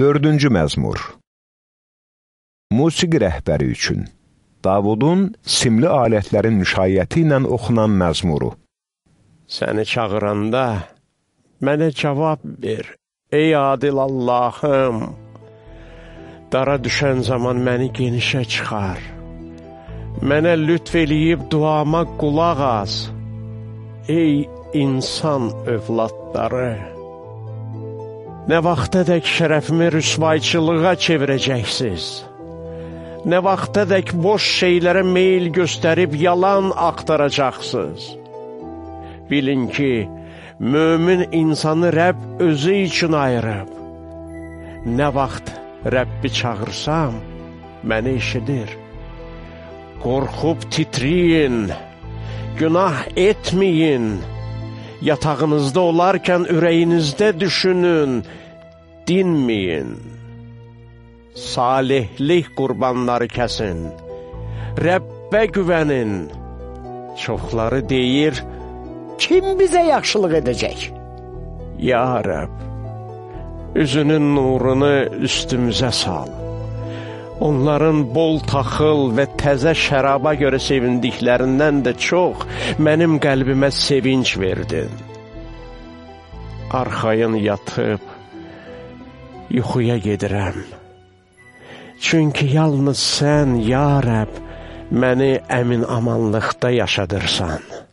Dördüncü məzmur Musiqi rəhbəri üçün Davudun simli alətlərin müşayiəti ilə oxunan məzmuru Səni çağıranda mənə cavab ver, ey adil Allahım. Dara düşən zaman məni genişə çıxar. Mənə lütf eləyib duama qulaq az. Ey insan övladları! Nə vaxtadək şərəfimi rüsvayçılığa çevirəcəksiniz? Nə vaxtadək boş şeylərə meyil göstərib yalan axtaracaqsınız? Bilin ki, mömin insanı Rəbb özü üçün ayırıb. Nə vaxt Rəbbi çağırsam, məni işidir. Qorxub titriyin, günah etməyin, Yatağınızda olarkən ürəyinizdə düşünün, dinməyin. Salihlik qurbanları kəsin, Rəbbə güvənin. Çoxları deyir, Kim bizə yaxşılıq edəcək? Ya Rəbb, üzünün nurunu üstümüzə sal. Onların bol taxıl və təzə şəraba görə sevindiklərindən də çox mənim qəlbimə sevinç verdin. Arxayın yatıb, yuxuya gedirəm. Çünki yalnız sən, ya Rəbb, məni əmin amanlıqda yaşadırsan.